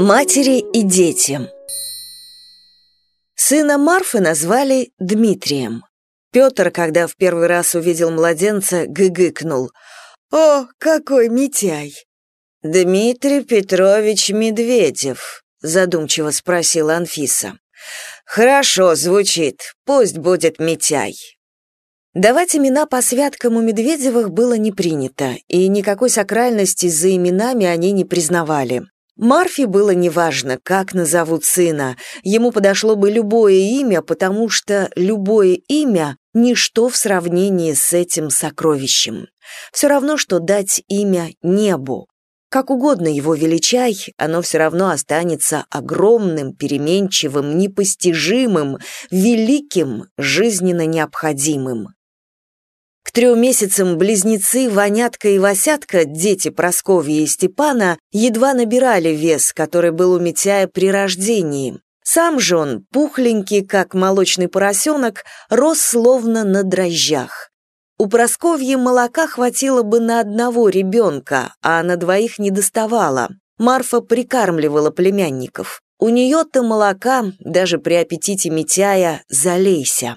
Матери и дети Сына Марфы назвали Дмитрием. Петр, когда в первый раз увидел младенца, гыгыкнул. «О, какой Митяй!» «Дмитрий Петрович Медведев», — задумчиво спросила Анфиса. «Хорошо звучит, пусть будет Митяй». Давать имена по святкам у Медведевых было не принято, и никакой сакральности за именами они не признавали. Марфе было неважно, как назовут сына, ему подошло бы любое имя, потому что любое имя – ничто в сравнении с этим сокровищем. Все равно, что дать имя небу. Как угодно его величай, оно все равно останется огромным, переменчивым, непостижимым, великим, жизненно необходимым. Трем месяцам близнецы Ванятка и Васятка, дети Просковья и Степана, едва набирали вес, который был у Митяя при рождении. Сам же он, пухленький, как молочный поросенок, рос словно на дрожжах. У Просковьи молока хватило бы на одного ребенка, а на двоих не доставало. Марфа прикармливала племянников. У нее-то молока, даже при аппетите Митяя, залейся.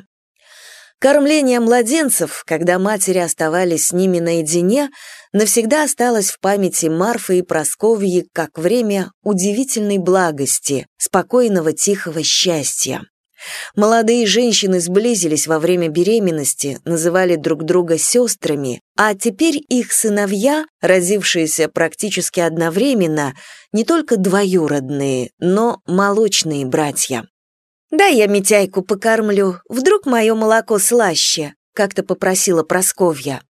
Кормление младенцев, когда матери оставались с ними наедине, навсегда осталось в памяти Марфы и Просковьи как время удивительной благости, спокойного тихого счастья. Молодые женщины сблизились во время беременности, называли друг друга сестрами, а теперь их сыновья, родившиеся практически одновременно, не только двоюродные, но молочные братья. «Да я Митяйку покормлю, вдруг мое молоко слаще», — как-то попросила Просковья.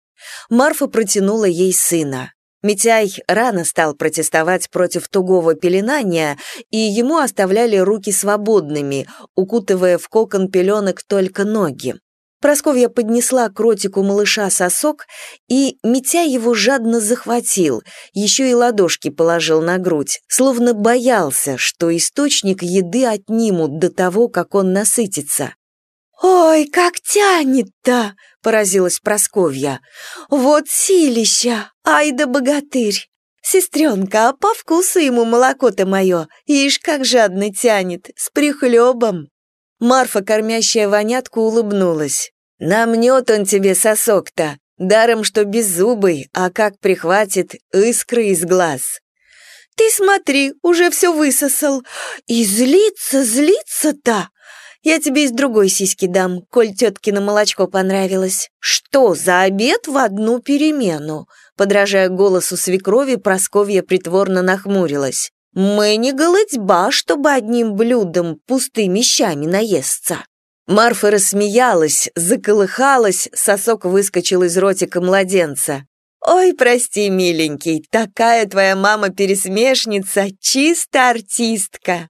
Марфа протянула ей сына. Митяй рано стал протестовать против тугого пеленания, и ему оставляли руки свободными, укутывая в кокон пеленок только ноги. Просковья поднесла к ротику малыша сосок, и Митя его жадно захватил, еще и ладошки положил на грудь, словно боялся, что источник еды отнимут до того, как он насытится. «Ой, как тянет-то!» — поразилась Просковья. «Вот силища! Ай да богатырь! Сестренка, а по вкусу ему молоко-то мое, ишь, как жадно тянет, с прихлебом!» Марфа, кормящая вонятку, улыбнулась. Намнет он тебе сосок-то, даром что беззубый, а как прихватит искры из глаз. Ты смотри, уже все высосал. И злится, злится-то. Я тебе из другой сиськи дам, коль тетке на молочко понравилось. Что за обед в одну перемену? Подражая голосу свекрови, Просковья притворно нахмурилась. Мы не голодьба, чтобы одним блюдом пустыми щами наесться. Марфа рассмеялась, заколыхалась, сосок выскочил из ротика младенца. «Ой, прости, миленький, такая твоя мама-пересмешница, чисто артистка!»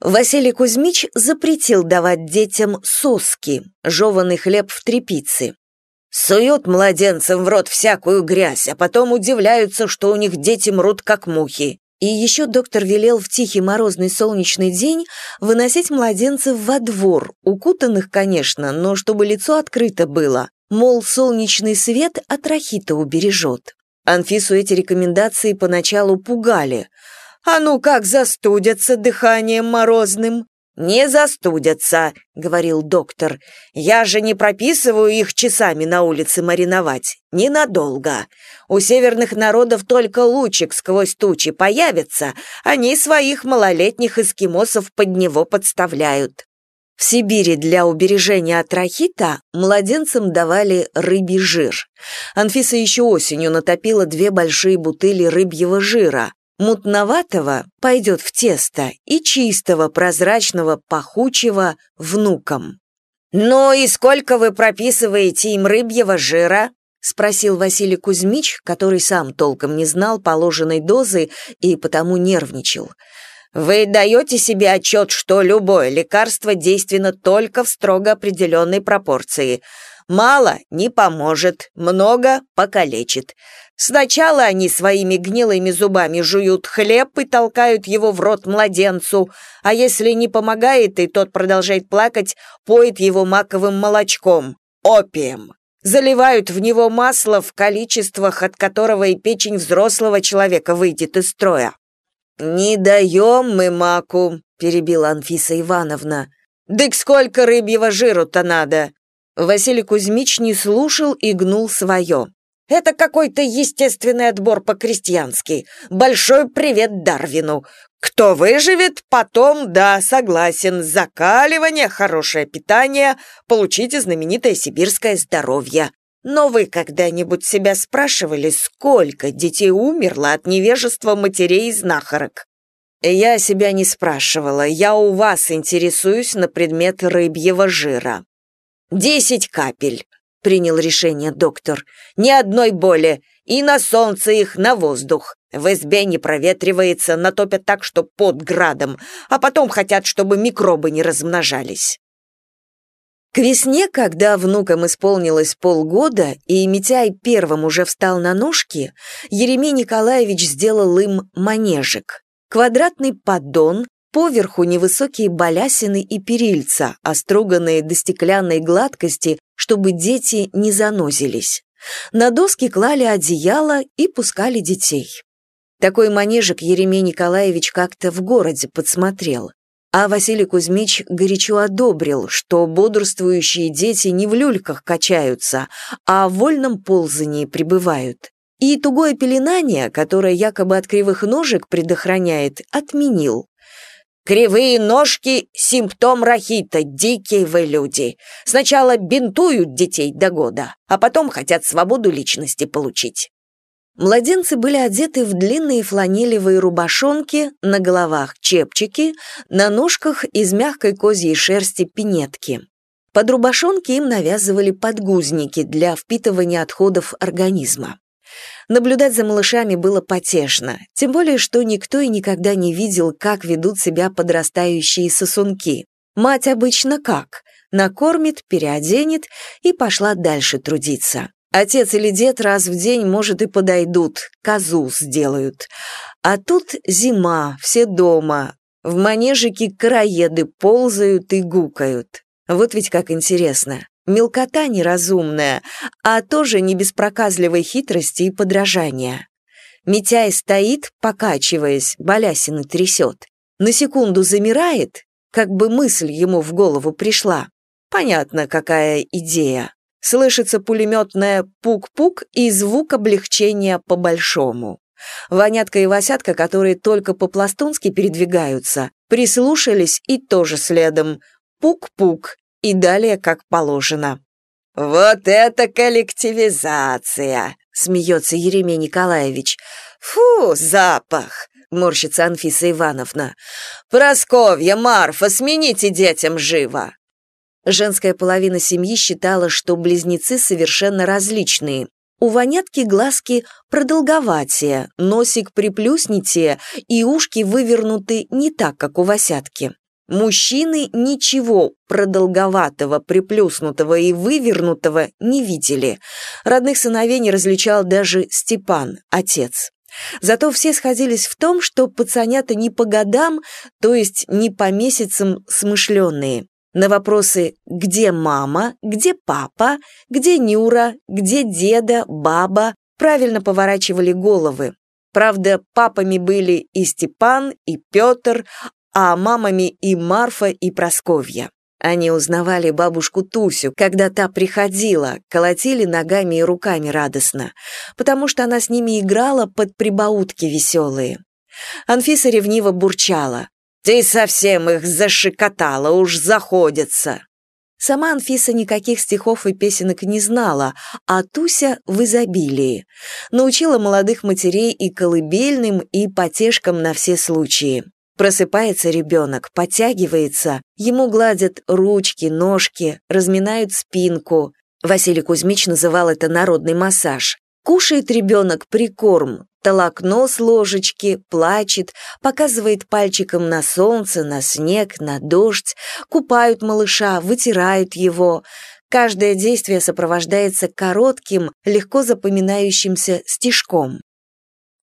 Василий Кузьмич запретил давать детям соски, жеванный хлеб в трепице. Суют младенцам в рот всякую грязь, а потом удивляются, что у них дети мрут, как мухи. И еще доктор велел в тихий морозный солнечный день выносить младенцев во двор, укутанных, конечно, но чтобы лицо открыто было. Мол, солнечный свет от рахита убережет. Анфису эти рекомендации поначалу пугали. «А ну как застудятся дыханием морозным!» «Не застудятся», — говорил доктор. «Я же не прописываю их часами на улице мариновать. Ненадолго. У северных народов только лучик сквозь тучи появится, они своих малолетних эскимосов под него подставляют». В Сибири для убережения от рахита младенцам давали рыбий жир. Анфиса еще осенью натопила две большие бутыли рыбьего жира. Мутноватого пойдет в тесто и чистого, прозрачного, пахучего внукам. «Ну и сколько вы прописываете им рыбьего жира?» — спросил Василий Кузьмич, который сам толком не знал положенной дозы и потому нервничал. «Вы даете себе отчет, что любое лекарство действенно только в строго определенной пропорции. Мало — не поможет, много — покалечит. Сначала они своими гнилыми зубами жуют хлеб и толкают его в рот младенцу, а если не помогает и тот продолжает плакать, поет его маковым молочком, опием. Заливают в него масло в количествах, от которого и печень взрослого человека выйдет из строя. «Не даем мы маку», — перебила Анфиса Ивановна. «Дык сколько рыбьего жиру-то надо?» Василий Кузьмич не слушал и гнул свое. «Это какой-то естественный отбор по-крестьянски. Большой привет Дарвину. Кто выживет, потом, да, согласен, закаливание, хорошее питание, получите знаменитое сибирское здоровье. Но вы когда-нибудь себя спрашивали, сколько детей умерло от невежества матерей и знахарок? Я себя не спрашивала, я у вас интересуюсь на предмет рыбьего жира. Десять капель, принял решение доктор. Ни одной боли, и на солнце их, на воздух. В избе не проветривается, натопят так, что под градом, а потом хотят, чтобы микробы не размножались. К весне, когда внукам исполнилось полгода, и Митяй первым уже встал на ножки, Еремей Николаевич сделал им манежик. Квадратный поддон, поверху невысокие балясины и перильца, оструганные до стеклянной гладкости, чтобы дети не занозились. На доски клали одеяло и пускали детей. Такой манежик Еремей Николаевич как-то в городе подсмотрел. А Василий Кузьмич горячо одобрил, что бодрствующие дети не в люльках качаются, а в вольном ползании пребывают. И тугое пеленание, которое якобы от кривых ножек предохраняет, отменил. «Кривые ножки — симптом рахита, дикие вы люди. Сначала бинтуют детей до года, а потом хотят свободу личности получить. Младенцы были одеты в длинные фланелевые рубашонки, на головах чепчики, на ножках из мягкой козьей шерсти пинетки. Под рубашонки им навязывали подгузники для впитывания отходов организма. Наблюдать за малышами было потешно, тем более, что никто и никогда не видел, как ведут себя подрастающие сосунки. Мать обычно как? Накормит, переоденет и пошла дальше трудиться. Отец или дед раз в день, может, и подойдут, козу сделают. А тут зима, все дома. В манежике караеды ползают и гукают. Вот ведь как интересно. Мелкота неразумная, а тоже не без проказливой хитрости и подражания. Митяй стоит, покачиваясь, балясины трясет. На секунду замирает, как бы мысль ему в голову пришла. Понятно, какая идея. Слышится пулеметное пук-пук и звук облегчения по-большому. Ванятка и Васятка, которые только по-пластунски передвигаются, прислушались и тоже следом. Пук-пук и далее как положено. «Вот это коллективизация!» — смеется Еремей Николаевич. «Фу, запах!» — морщится Анфиса Ивановна. «Просковья, Марфа, смените детям живо!» Женская половина семьи считала, что близнецы совершенно различные. У вонятки глазки продолговатее, носик приплюснитее и ушки вывернуты не так, как у Васятки. Мужчины ничего продолговатого, приплюснутого и вывернутого не видели. Родных сыновей не различал даже Степан, отец. Зато все сходились в том, что пацанята не по годам, то есть не по месяцам смышленные. На вопросы «Где мама?», «Где папа?», «Где Нюра?», «Где деда?», «Баба?» правильно поворачивали головы. Правда, папами были и Степан, и Петр, а мамами и Марфа, и Просковья. Они узнавали бабушку Тусю, когда та приходила, колотили ногами и руками радостно, потому что она с ними играла под прибаутки веселые. Анфиса ревниво бурчала. «Ты совсем их зашикотала, уж заходятся!» Сама Анфиса никаких стихов и песенок не знала, а Туся в изобилии. Научила молодых матерей и колыбельным, и потешкам на все случаи. Просыпается ребенок, подтягивается, ему гладят ручки, ножки, разминают спинку. Василий Кузьмич называл это народный массаж. Кушает ребенок прикорм, толокно с ложечки, плачет, показывает пальчиком на солнце, на снег, на дождь, купают малыша, вытирают его. Каждое действие сопровождается коротким, легко запоминающимся стишком.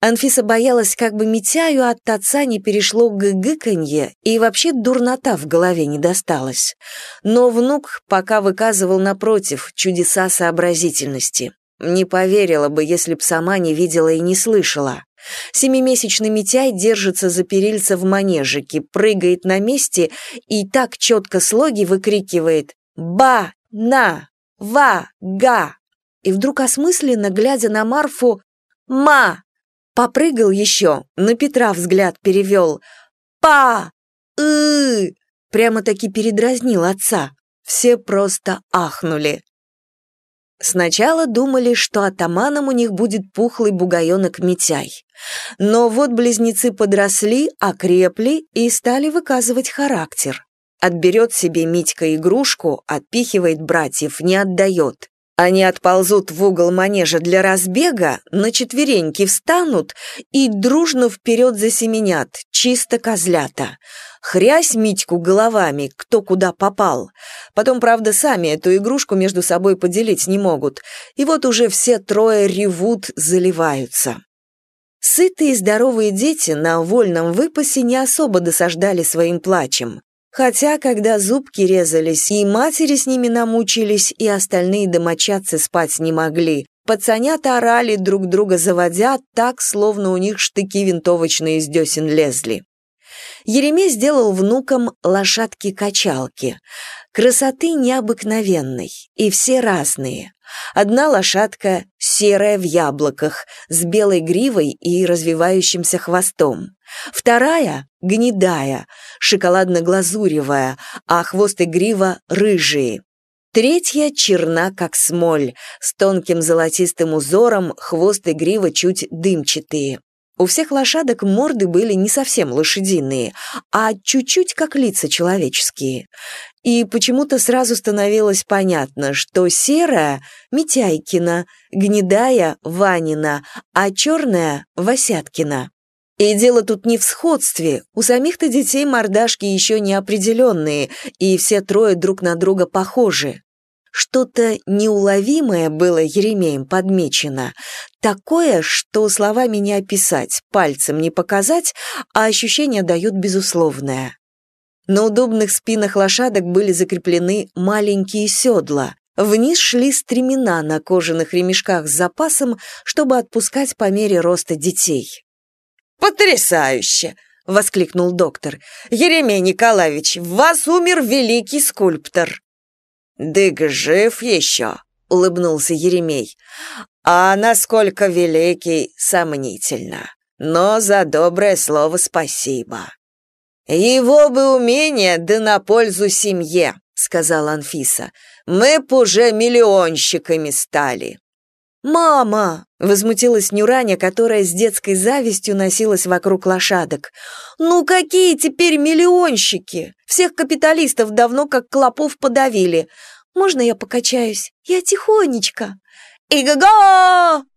Анфиса боялась, как бы Митяю от отца не перешло гыгыканье и вообще дурнота в голове не досталась. Но внук пока выказывал, напротив, чудеса сообразительности. Не поверила бы, если б сама не видела и не слышала. Семимесячный Митяй держится за перильца в манежике, прыгает на месте и так четко слоги выкрикивает «Ба! На! Ва! Га!» И вдруг осмысленно, глядя на Марфу, «Ма!» Попрыгал еще, на Петра взгляд перевел. «Па! ы Прямо-таки передразнил отца. Все просто ахнули. Сначала думали, что атаманом у них будет пухлый бугаенок Митяй. Но вот близнецы подросли, окрепли и стали выказывать характер. Отберет себе Митька игрушку, отпихивает братьев, не отдает. Они отползут в угол манежа для разбега, на четвереньки встанут и дружно вперед засеменят, чисто козлята. Хрясь Митьку головами, кто куда попал. Потом, правда, сами эту игрушку между собой поделить не могут. И вот уже все трое ревут, заливаются. Сытые и здоровые дети на вольном выпасе не особо досаждали своим плачем. Хотя, когда зубки резались, и матери с ними намучились, и остальные домочадцы спать не могли, пацанята орали друг друга заводя, так, словно у них штыки винтовочные из десен лезли. Еремей сделал внукам лошадки-качалки. Красоты необыкновенной, и все разные. Одна лошадка серая в яблоках, с белой гривой и развивающимся хвостом. Вторая — гнедая, шоколадно-глазуревая, а хвост и грива — рыжие. Третья черна, как смоль, с тонким золотистым узором, хвост и грива чуть дымчатые. У всех лошадок морды были не совсем лошадиные, а чуть-чуть как лица человеческие. И почему-то сразу становилось понятно, что серая — Митяйкина, гнедая — Ванина, а черная — Васяткина. И дело тут не в сходстве, у самих-то детей мордашки еще не определенные, и все трое друг на друга похожи. Что-то неуловимое было Еремеем подмечено, такое, что словами не описать, пальцем не показать, а ощущения дают безусловное. На удобных спинах лошадок были закреплены маленькие седла. Вниз шли стремена на кожаных ремешках с запасом, чтобы отпускать по мере роста детей. «Потрясающе!» — воскликнул доктор. «Еремей Николаевич, вас умер великий скульптор!» «Дык жив еще», — улыбнулся Еремей. «А насколько великий, сомнительно. Но за доброе слово спасибо». «Его бы умение, да на пользу семье», — сказала Анфиса. «Мы б уже миллионщиками стали». «Мама!» — возмутилась Нюраня, которая с детской завистью носилась вокруг лошадок. «Ну какие теперь миллионщики? Всех капиталистов давно как клопов подавили. Можно я покачаюсь? Я тихонечко». «Иго-го!»